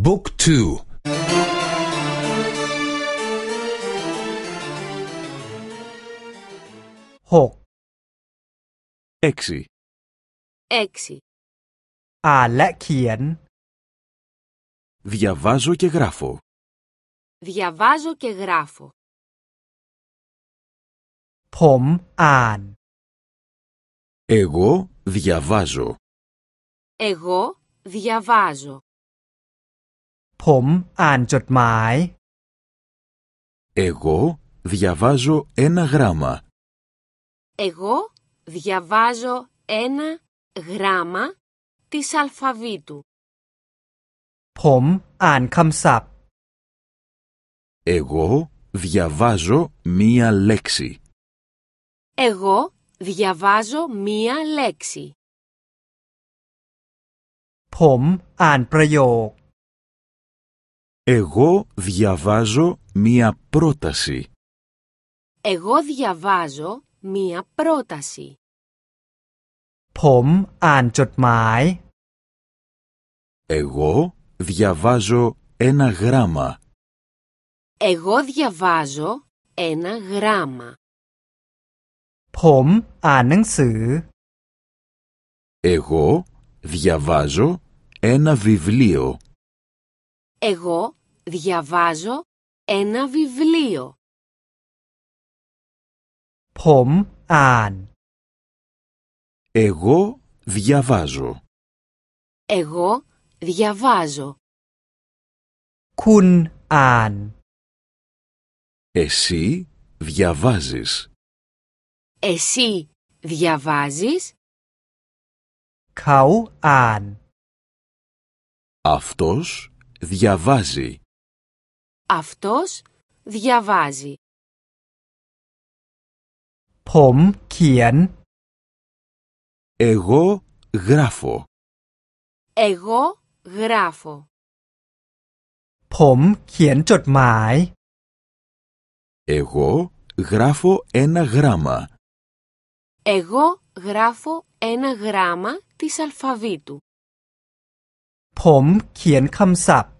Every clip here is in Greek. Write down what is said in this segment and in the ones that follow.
بوك 2. هوك 6. 6. Άλλα Διαβάζω και γράφω. Διαβάζω και γράφω. Πομ αν. Εγώ διαβάζω. Εγώ διαβάζω. ผมอ่านจดหมาย Εγώ διαβάζω ένα γράμμα. Εγώ διαβάζω ένα γράμμα της αλφαβήτου. ผมอ่านคำศัพท์ Εγώ διαβάζω μία λέξη. Εγώ διαβάζω μία λέξη. ผมอ่านประโยค Εγώ διαβάζω μία πρόταση. Εγώ διαβάζω μία πρόταση. ผมอ่านจดหมาย Εγώ διαβάζω ένα γράμμα. Εγώ διαβάζω ένα γράμμα. ผมอ่านหนังสือ Εγώ διαβάζω ένα βιβλίο. Εγώ διαβάζω ένα βιβλίο. ผมอ่าน Εγώ διαβάζω. Εγώ διαβάζω. คุณอ่าน Εσύ διαβάζεις. Εσύ διαβάζεις. เขาอ่าน Αυτός διαβάζει. Αυτός διαβάζει. ผมเขียน Εγώ γράφω. Εγώ γράφω. ผมเขียนจดหมาย Εγώ γράφω ένα γράμμα. Εγώ γράφω ένα γράμμα της αλφαβήτου. ผมเขียนคำศัพท์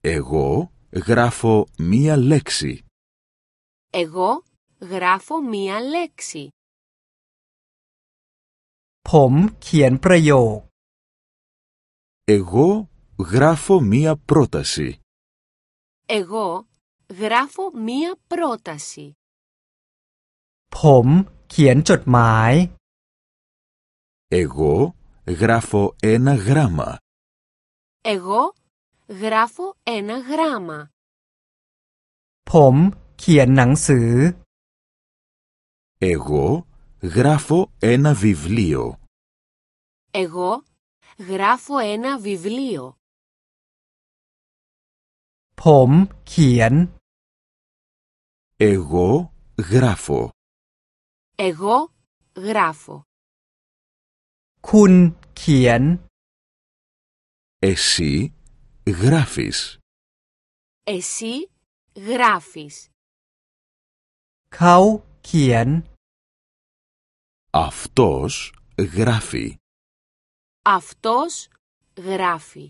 Εγώ γράφω μία λέξη. Εγώ γράφω μία λέξη. ผมเขียนประโยค Εγώ γράφω μία πρόταση. Εγώ γράφω μία πρόταση. ผมเขียนจดหมาย Εγώ γράφω ένα γράμμα. Εγώ γράφω ένα γράμμα. ผมเขียนหนังสือ Εγώ γράφω ένα βιβλίο. Εγώ γράφω ένα βιβλίο. ผมเขียน Εγώ γράφω. Εγώ γράφω. คุณเขียน Εσύ γράφεις. Εσύ γράφεις. Καου κιέν. Αυτός γράφει. Αυτός γράφει.